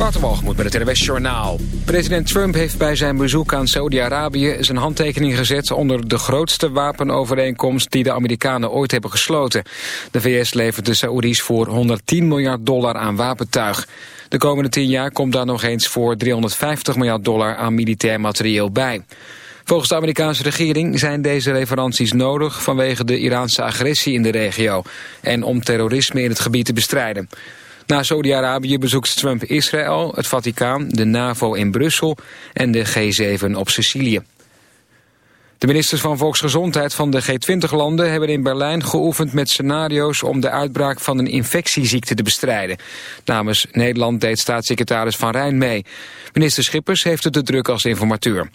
Waterwalgemoed met het NWS Journaal. President Trump heeft bij zijn bezoek aan Saudi-Arabië... zijn handtekening gezet onder de grootste wapenovereenkomst... die de Amerikanen ooit hebben gesloten. De VS levert de Saoedi's voor 110 miljard dollar aan wapentuig. De komende 10 jaar komt daar nog eens voor 350 miljard dollar aan militair materieel bij. Volgens de Amerikaanse regering zijn deze leveranties nodig... vanwege de Iraanse agressie in de regio... en om terrorisme in het gebied te bestrijden. Na Saudi-Arabië bezoekt Trump Israël, het Vaticaan, de NAVO in Brussel en de G7 op Sicilië. De ministers van Volksgezondheid van de G20-landen hebben in Berlijn geoefend met scenario's om de uitbraak van een infectieziekte te bestrijden. Namens Nederland deed staatssecretaris Van Rijn mee. Minister Schippers heeft het de druk als informateur.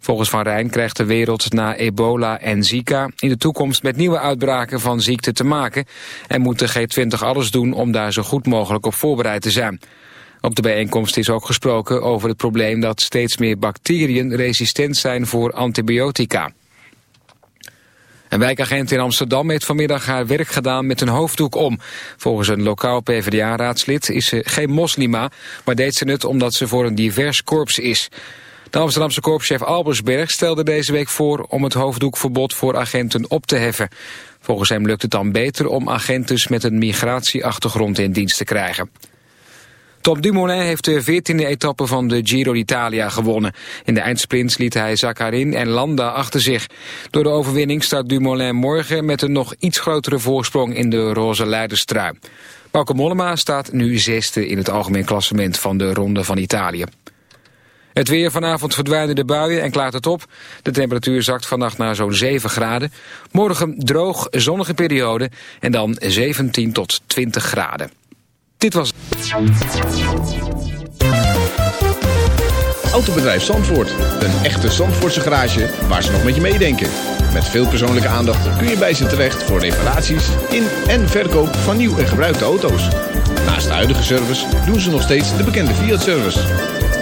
Volgens Van Rijn krijgt de wereld na ebola en zika in de toekomst met nieuwe uitbraken van ziekte te maken en moet de G20 alles doen om daar zo goed mogelijk op voorbereid te zijn. Op de bijeenkomst is ook gesproken over het probleem dat steeds meer bacteriën resistent zijn voor antibiotica. Een wijkagent in Amsterdam heeft vanmiddag haar werk gedaan met een hoofddoek om. Volgens een lokaal PvdA-raadslid is ze geen moslima, maar deed ze het omdat ze voor een divers korps is. De Amsterdamse korpschef Albersberg stelde deze week voor om het hoofddoekverbod voor agenten op te heffen. Volgens hem lukt het dan beter om agenten met een migratieachtergrond in dienst te krijgen. Tom Dumoulin heeft de 14e etappe van de Giro d'Italia gewonnen. In de eindsprints liet hij Zakharin en Landa achter zich. Door de overwinning staat Dumoulin morgen met een nog iets grotere voorsprong in de roze leiderstrui. Bauke Mollema staat nu zesde in het algemeen klassement van de Ronde van Italië. Het weer vanavond verdwijnen de buien en klaart het op. De temperatuur zakt vannacht naar zo'n 7 graden. Morgen droog, zonnige periode en dan 17 tot 20 graden. Dit was... Autobedrijf Zandvoort. Een echte Zandvoortse garage waar ze nog met je meedenken. Met veel persoonlijke aandacht kun je bij ze terecht voor reparaties in en verkoop van nieuw en gebruikte auto's. Naast de huidige service doen ze nog steeds de bekende Fiat-service.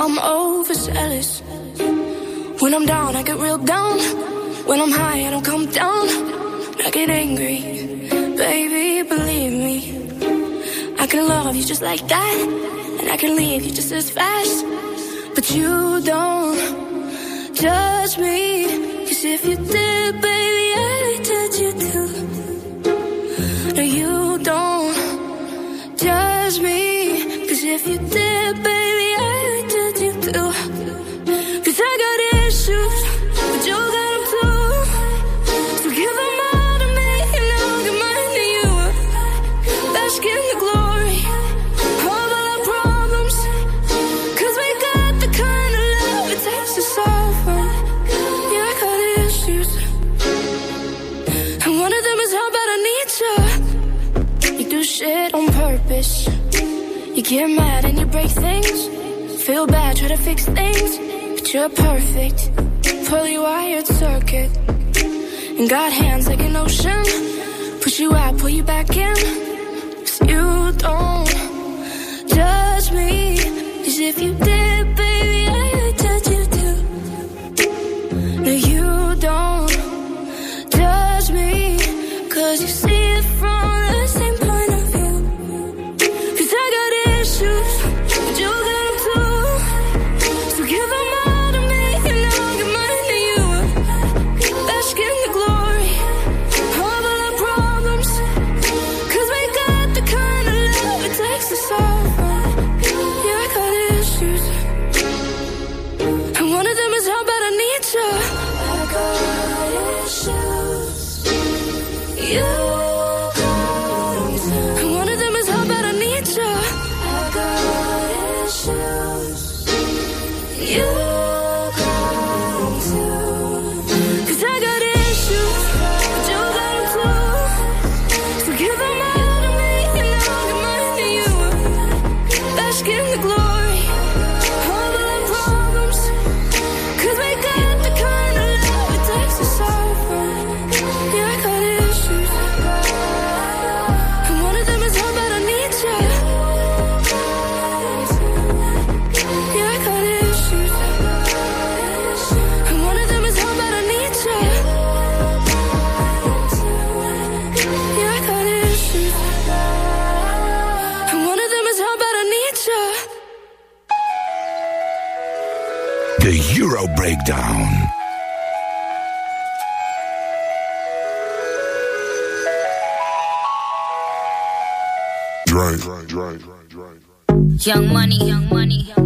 I'm overzealous. When I'm down, I get real down. When I'm high, I don't come down. I get angry. Baby, believe me. I can love you just like that. And I can leave you just as fast. But you don't judge me. Cause if you did, baby, I'd judge you too. No, you don't judge me. Cause if you did, baby, get mad and you break things. Feel bad, try to fix things. But you're perfect. Fully wired circuit. And got hands like an ocean. Push you out, pull you back in. Cause you don't judge me. Cause if you did, Breakdown. Young money, young money, young money,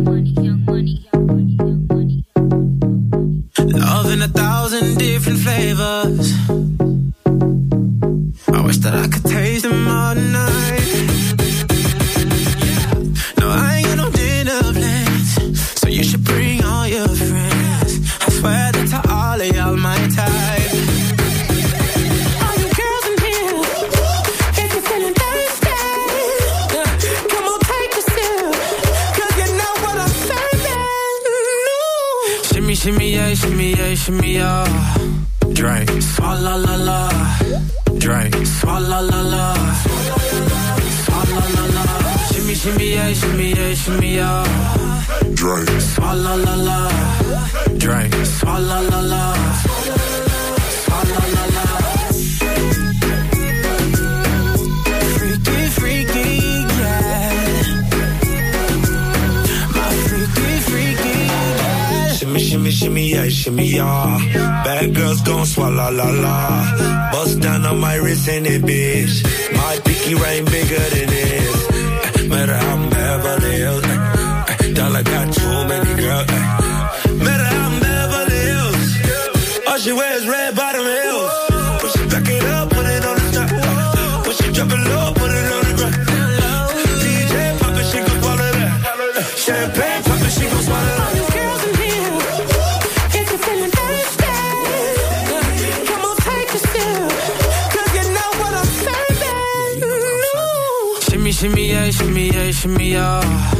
yeah, shimmy, yeah.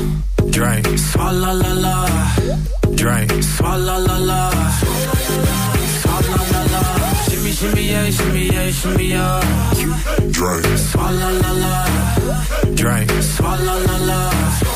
Drink. Swalla la la. Drink. Swalla la la. Swalla la la. Shimmy, shimmy, yeah, shimmy, yeah, shimmy, yeah. Drake. Swalla la la. Drink. Swalla la la.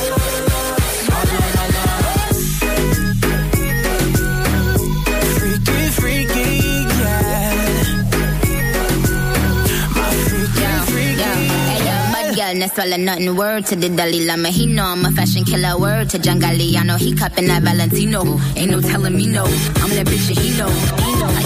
Girl, no swallow nothing. Word to the Dalai Lama, he know I'm a fashion killer. Word to John Galliano, he cupping that Valentino. Ain't no telling me no, I'm that bitch that he know. He know.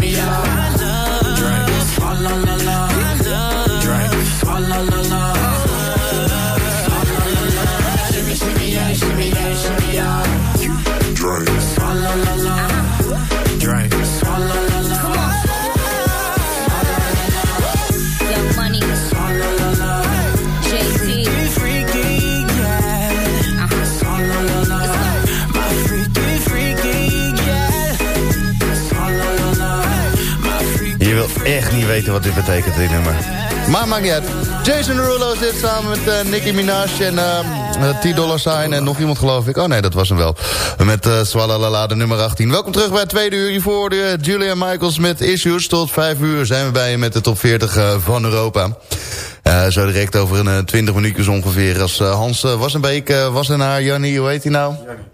me out weten wat dit betekent, dit nummer. Maar maakt niet uit. Jason Derulo zit samen met eh, Nicki Minaj en eh, T Dollar Sign en nog iemand geloof ik. Oh nee, dat was hem wel. Met uh, Swalalala, de nummer 18. Welkom terug bij het tweede uur. Hiervoor de Julia Michaels met Issues. Tot vijf uur zijn we bij je met de top 40 eh, van Europa. Eh, zo direct over een uh, 20 minuutjes ongeveer. Als uh, Hans uh, Wassenbeek uh, was er naar Jannie, hoe heet hij nou? Jannie,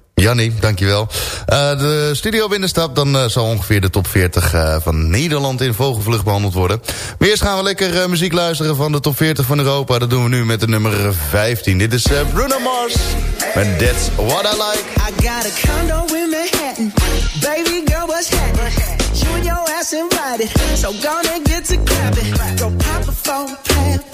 dankjewel. Uh, de studio binnenstap, dan uh, zal ongeveer de top 40 uh, van Nederland in vogelvlucht behandeld worden. Maar eerst gaan we lekker muziek luisteren van de top 40 van Europa. Dat doen we nu met de nummer 15. Dit is Bruno Mars met That's What I Like. I got a condo in Manhattan. Baby girl, what's happening? You and your ass invited. So gonna get to clapping. Go pop a plan.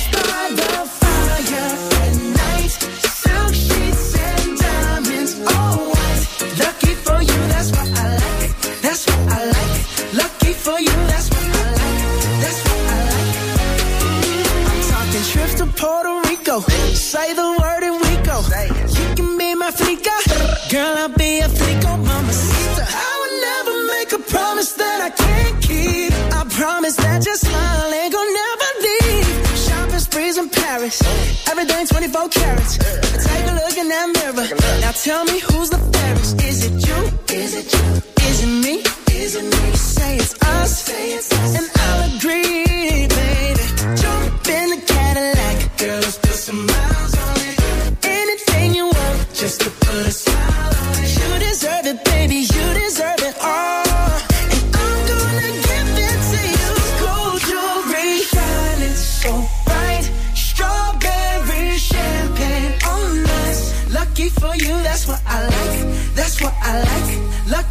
Now tell me who's the fairest? Is it you? Is it you?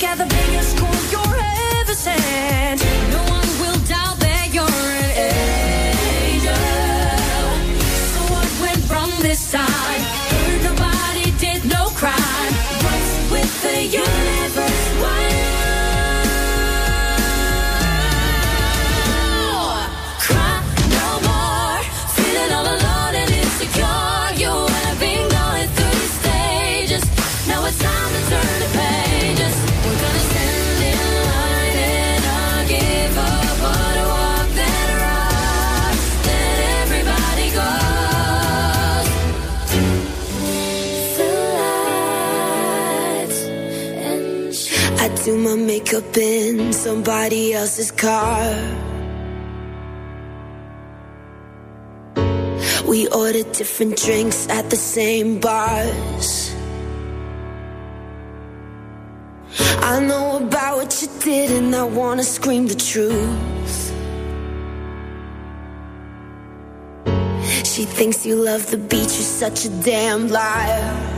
got the biggest call you're ever sent. No one will doubt that you're an angel. So what went wrong this time? Heard nobody did no crime. What's with the? Makeup in somebody else's car. We ordered different drinks at the same bars. I know about what you did, and I wanna scream the truth. She thinks you love the beach, you're such a damn liar.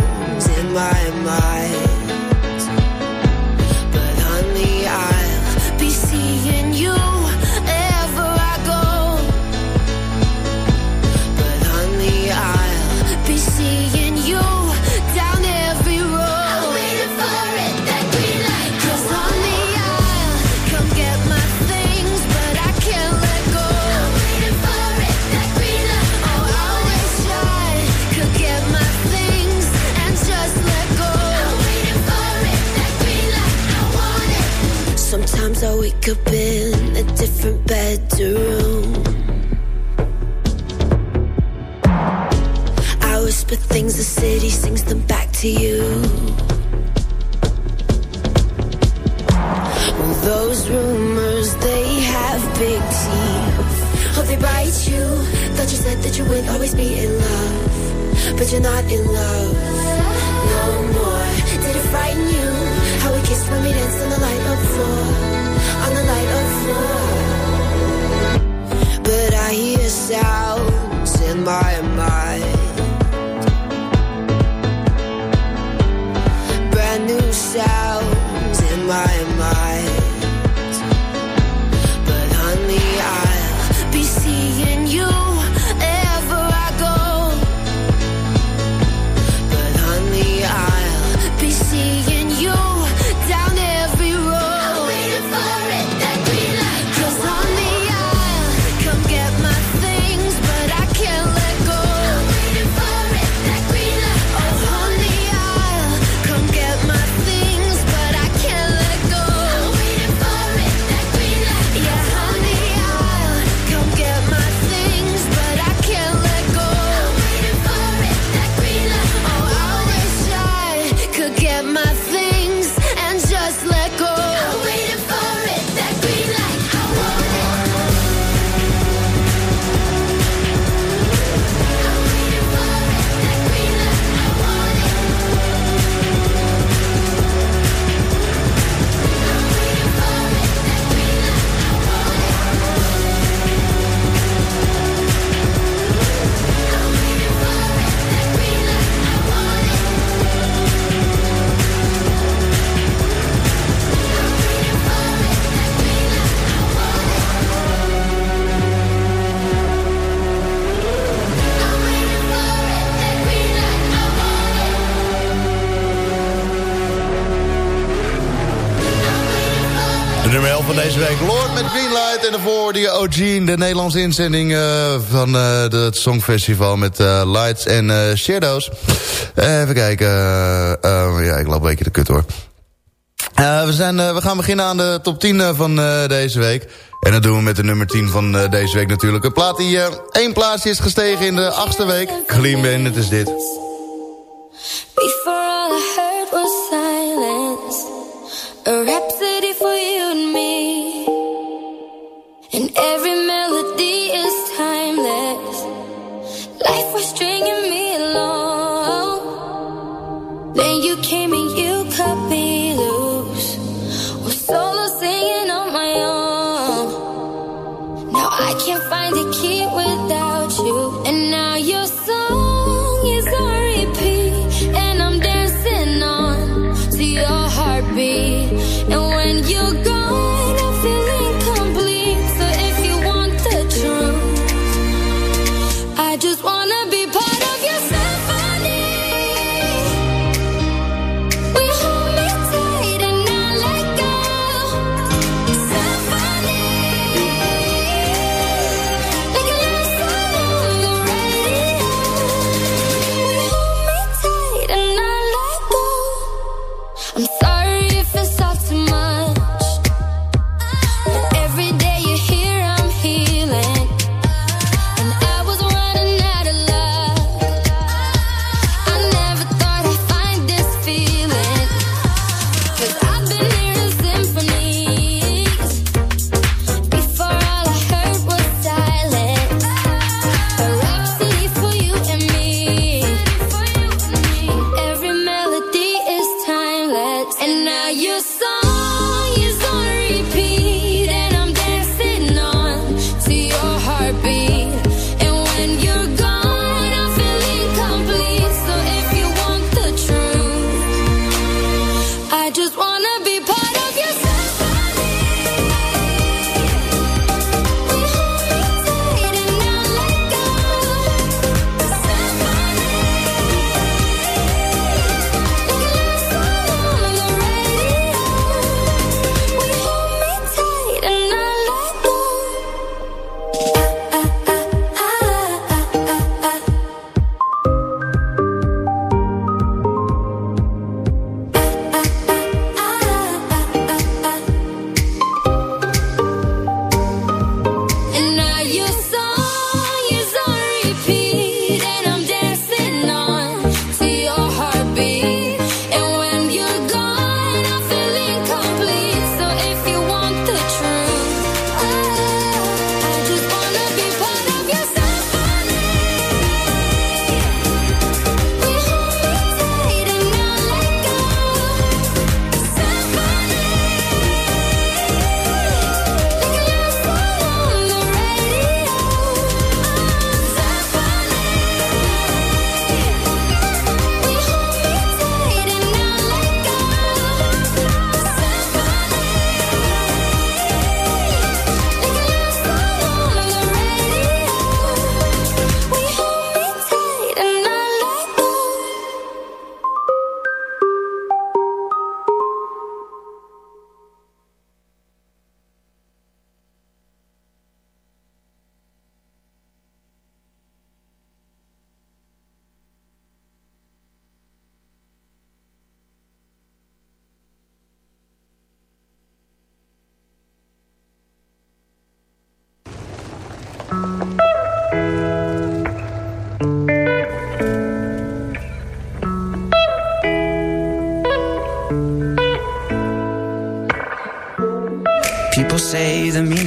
wake up in a different bedroom. I whisper things the city sings them back to you. Well, those rumors, they have big teeth. Oh, they bite you. Thought you said that you would always be in love. But you're not in love no more. Did it frighten you? Kissed when we danced on the light of floor. On the light of floor. But I hear sounds in my mind. Brand new sounds in my deze week, Lord met Greenlight. En daarvoor die OG, de Nederlandse inzending eh, van eh, het Songfestival met eh, Lights en Shadows. even kijken. ja, ik loop een beetje de kut hoor. We, zijn, we gaan beginnen aan de top 10 eh, van deze week. En dat doen we met de nummer 10 van deze week natuurlijk. Een plaat die één plaatsje is gestegen in de achtste week. Clean Bandit is dit. Before all I heard was silence, a rhapsody for you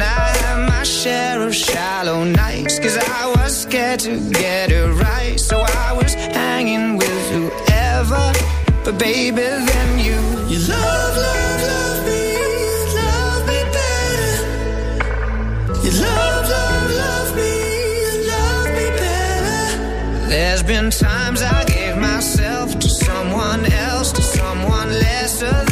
I had my share of shallow nights, cause I was scared to get it right. So I was hanging with whoever, but baby, then you. You love, love, love me, love me better. You love, love, love me, love me better. There's been times I gave myself to someone else, to someone lesser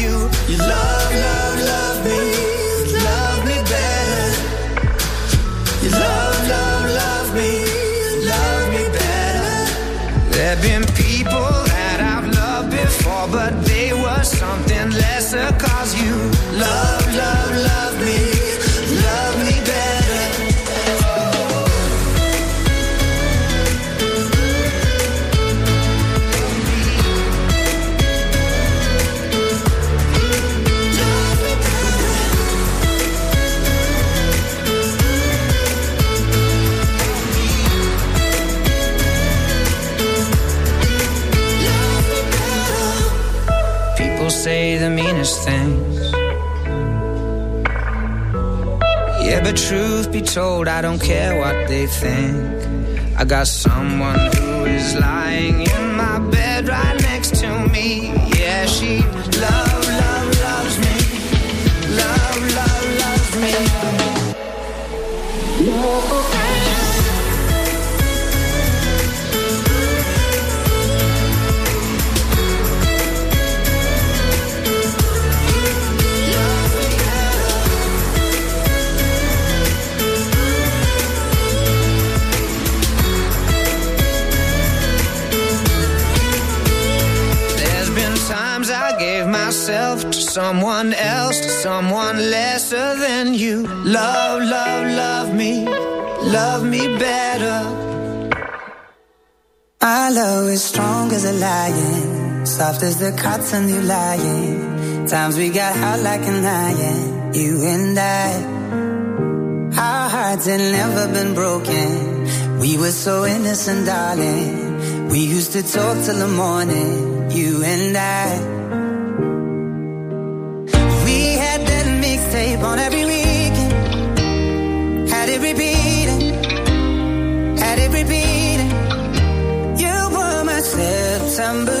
told, I don't care what they think. I got someone who is lying in my bed right next to me. Yeah, she love, love, loves someone else, to someone lesser than you. Love, love, love me, love me better. Our love is strong as a lion, soft as the cotton you lying. Times we got hot like an iron, you and I. Our hearts had never been broken. We were so innocent, darling. We used to talk till the morning, you and I. mixtape on every weekend. Had it repeating, had it repeating. You were my September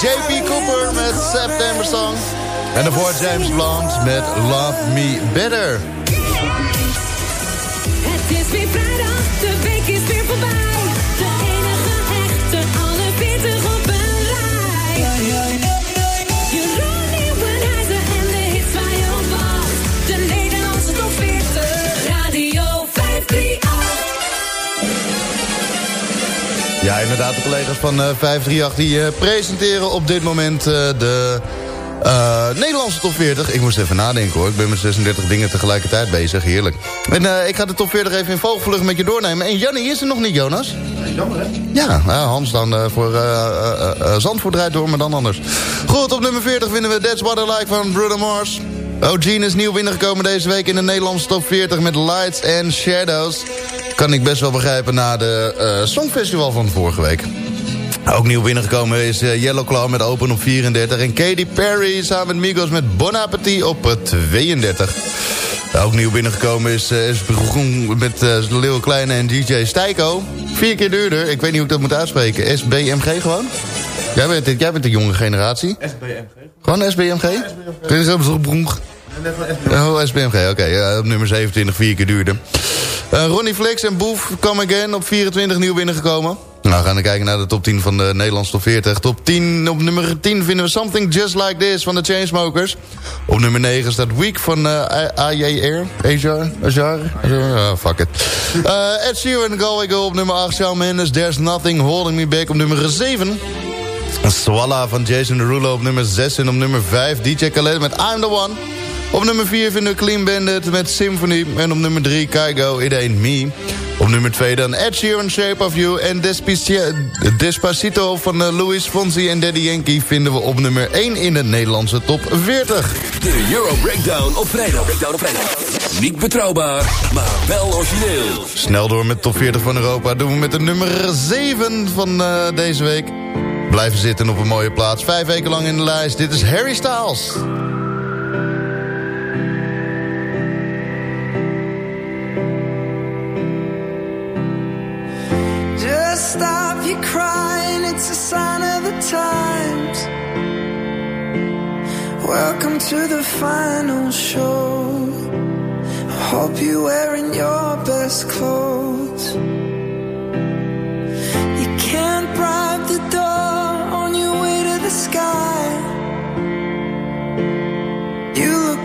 JP Cooper met September Song. En daarvoor James Blunt met Love Me Better. Inderdaad, de collega's van eh 538 die eh, presenteren op dit moment eh, de eh, Nederlandse top 40. Ik moest even nadenken hoor, ik ben met 36 dingen tegelijkertijd bezig, heerlijk. En eh, ik ga de top 40 even in vogelvlucht met je doornemen. En Jannie is er nog niet, Jonas. Jammer, hè? Ja, eh, Hans dan eh, voor eh, eh, eh, Zandvoort draait door, maar dan anders. Goed, op nummer 40 vinden we That's What I Like van Bruno Mars. O'Gene is nieuw binnengekomen deze week in de Nederlandse top 40 met Lights and Shadows. kan ik best wel begrijpen na de eh, Songfestival van vorige week. Ook nieuw binnengekomen is eh, Yellow Claw met Open op 34. En Katy Perry samen met Migos met Bon Appetit op eh, 32. Ook nieuw binnengekomen is, eh, is met uh, Leeuw Kleine en DJ Stijko. Vier keer duurder. Ik weet niet hoe ik dat moet uitspreken. SBMG gewoon? Jij bent, de- jij bent de jonge generatie. SBMG. Gewoon SBMG? Dit is ook zo'n bronk. Oh, SBMG, oké. ja, op nummer 27, vier keer duurder. Eh, Ronnie Flex en Boef Come Again op 24 nieuw binnengekomen. Nou, gaan we kijken naar de top 10 van de Nederlandse top 40. Top 10, op nummer 10 vinden we Something Just Like This van de Chainsmokers. Op nummer 9 staat Week van uh, AJR. Ajar? Ajar? Uh, fuck it. Uh, Ed Sheeran Galway Go op nummer 8. Shawn Mendes, There's Nothing Holding Me Back op nummer 7. Swalla van Jason Derulo op nummer 6 en op nummer 5 DJ Khaled met I'm The One. Op nummer 4 vinden we Clean Bandit met Symphony. En op nummer 3 Kygo, It Ain't Me. Op nummer 2 dan Ed Sheeran, Shape of You. En Despaci- Despacito van uh, Louis Fonsi en Daddy Yankee vinden we op nummer 1 in de Nederlandse top 40. De Euro Breakdown op vrijdag. Breakdown op vrijdag. Niet betrouwbaar, maar wel origineel. Snel door met top 40 van Europa. Doen we met de nummer 7 van uh, deze week. Blijven zitten op een mooie plaats. Vijf weken lang in de lijst. Dit is Harry Styles. Just stop your crying, it's a sign of the times. Welcome to the final show. I hope you're wearing your best clothes. You can't bribe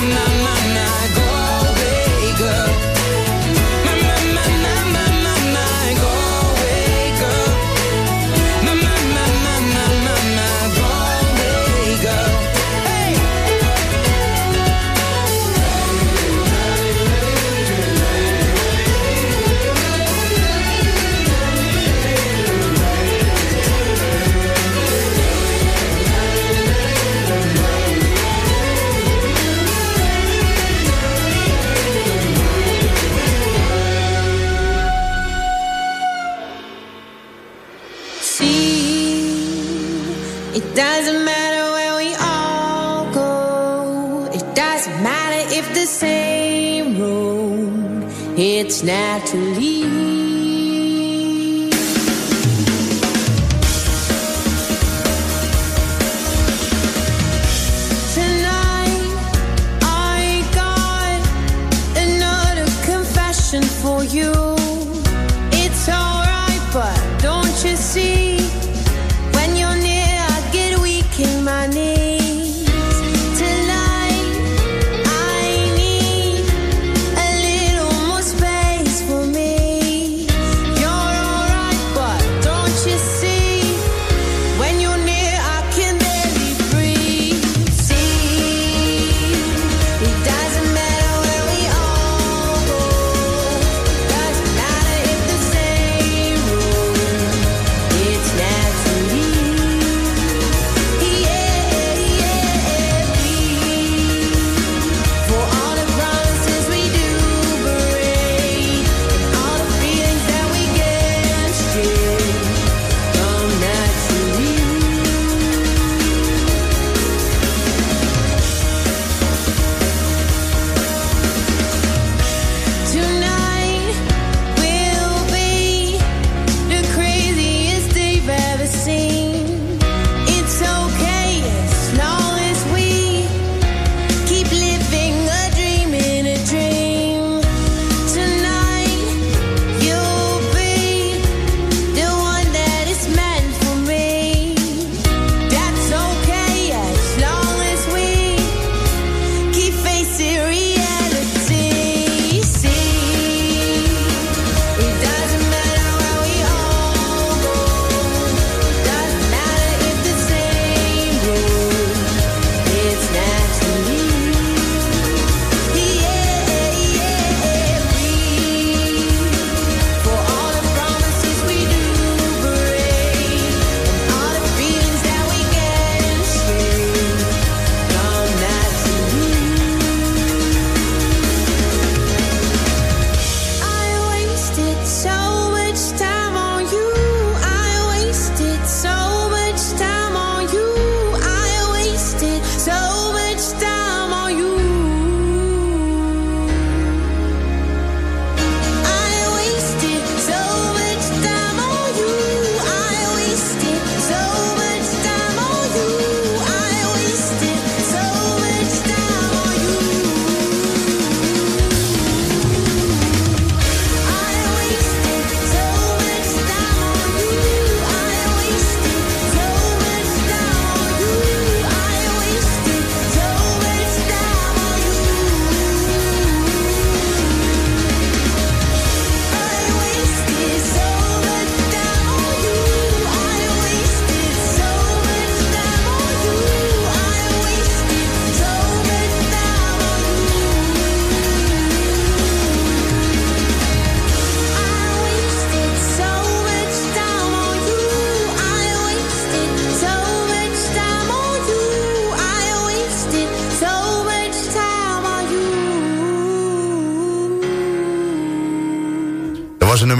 na na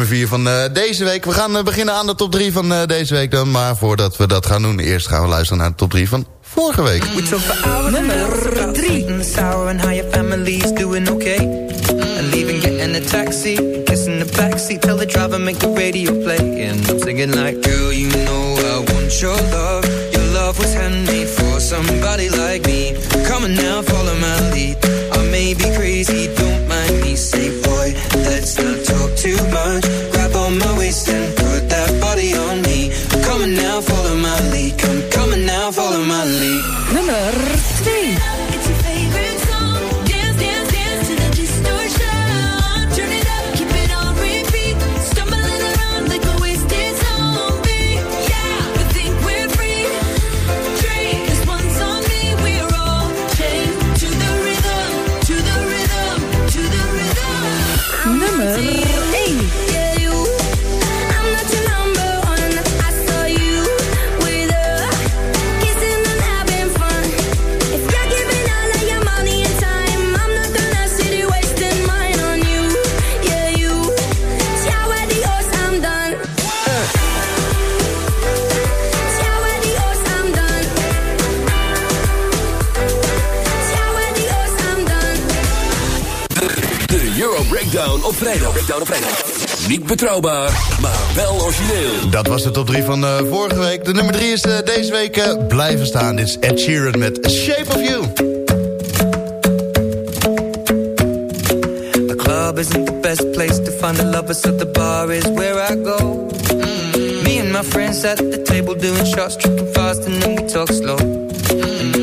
4 van eh, deze week. We gaan eh, beginnen aan de top 3 van eh, deze week dan. Maar voordat we dat gaan doen, eerst gaan we luisteren naar de top 3 van vorige week. We took for hours nummer three. And sour and how your family's doing okay. And leaving, getting a taxi, kissing the backseat, tell the driver make the radio play. And I'm singing like, girl, you know I want your love. Your love was handmade for somebody like me. Come on now, Breakdown op vrijdag. Breakdown op vrijdag. Niet betrouwbaar, maar wel origineel. Dat was de top 3 van eh, vorige week. De nummer 3 is eh, deze week eh, blijven staan. Dit is Ed Sheeran met Shape of You. The club isn't the best place to find the lovers, so the bar is where I go. Me and my friends at the table doing shots, tripping fast, and then we talk slow. You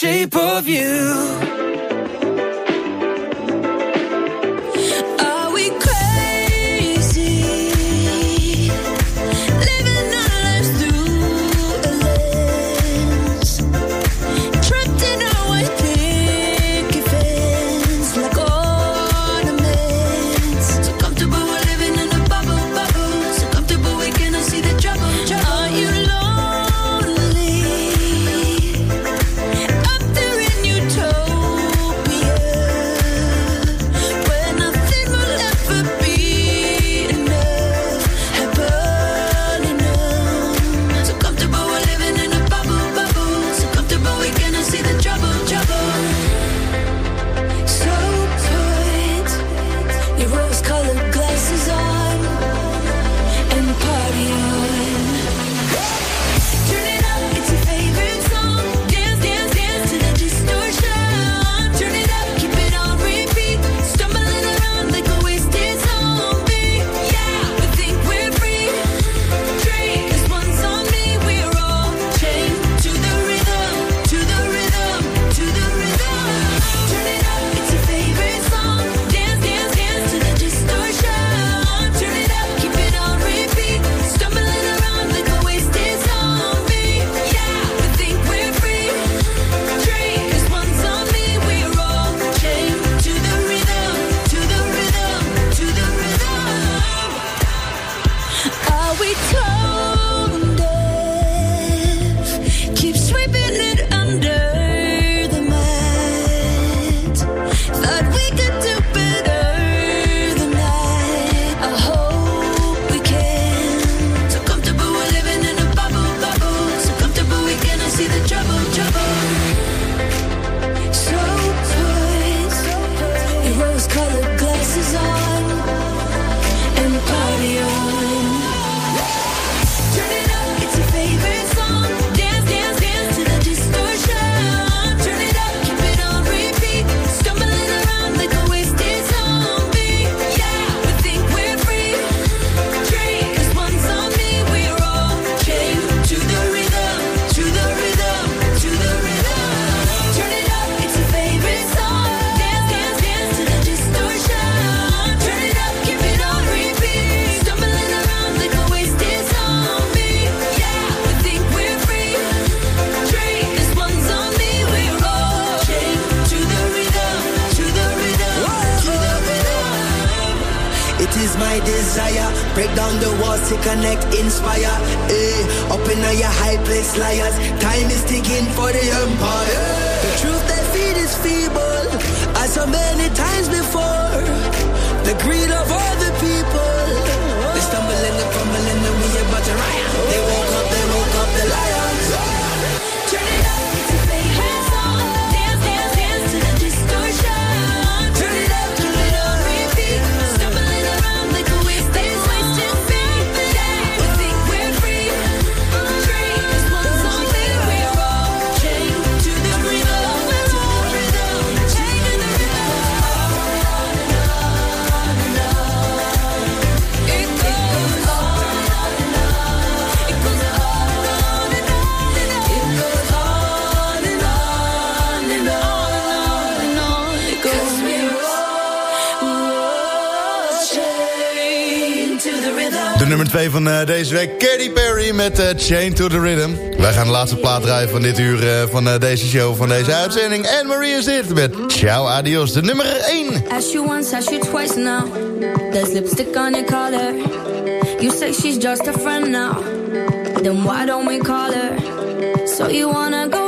shape of you. twee van eh, deze week. Katy Perry met eh, Chain to the Rhythm. Wij gaan de laatste plaat draaien van dit uur eh, van deze show, van deze uitzending. En Marie is dit met Ciao Adios, de nummer 1. As you once, as you twice now. There's lipstick on your collar. You say she's just a friend now. Then why don't we call her? So you wanna go?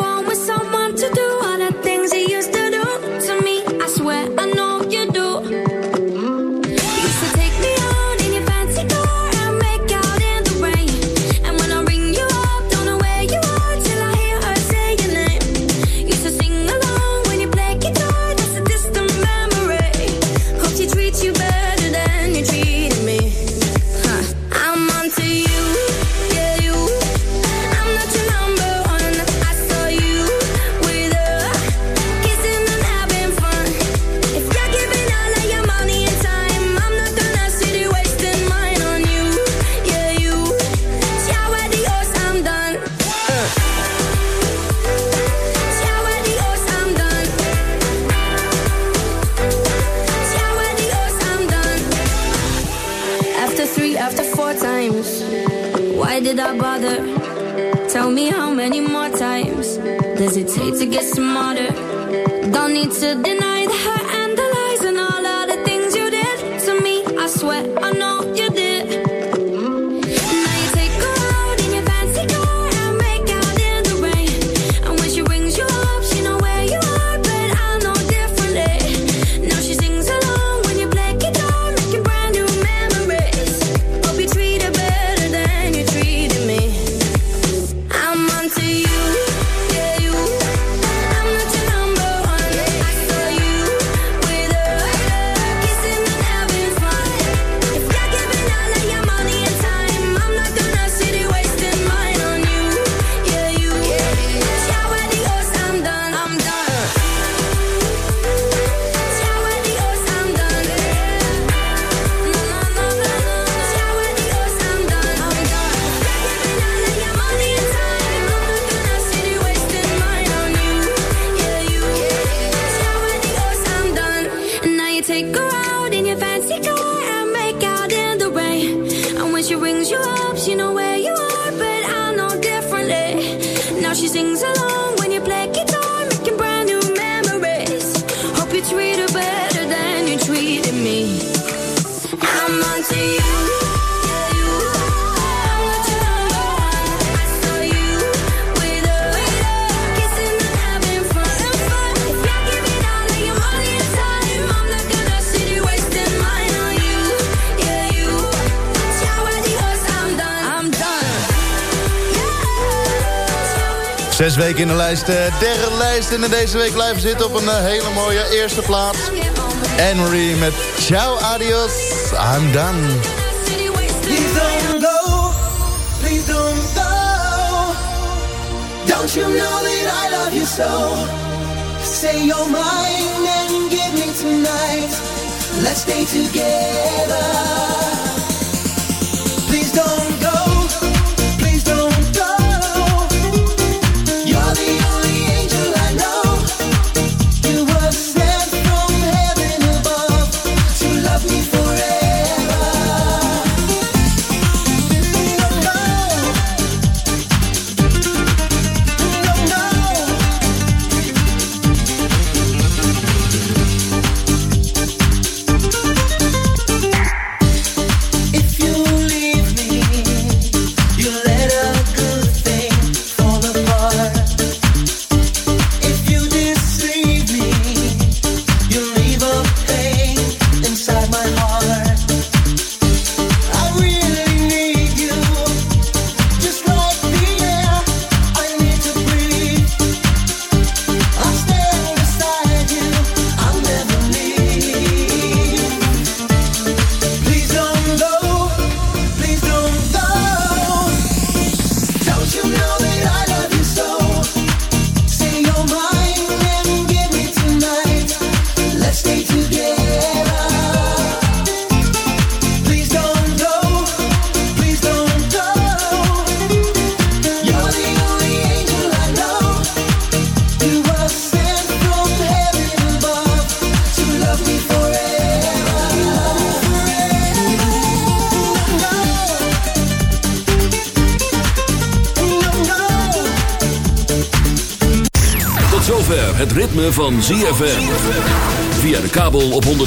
week in de lijst. Eh, derde lijst in deze week blijven zitten op een eh, hele mooie eerste plaats. Henry met Ciao Adios, I'm Done. Please don't don't. Don't you know that I love you so? Say you're mine and give me tonight. Let's stay together.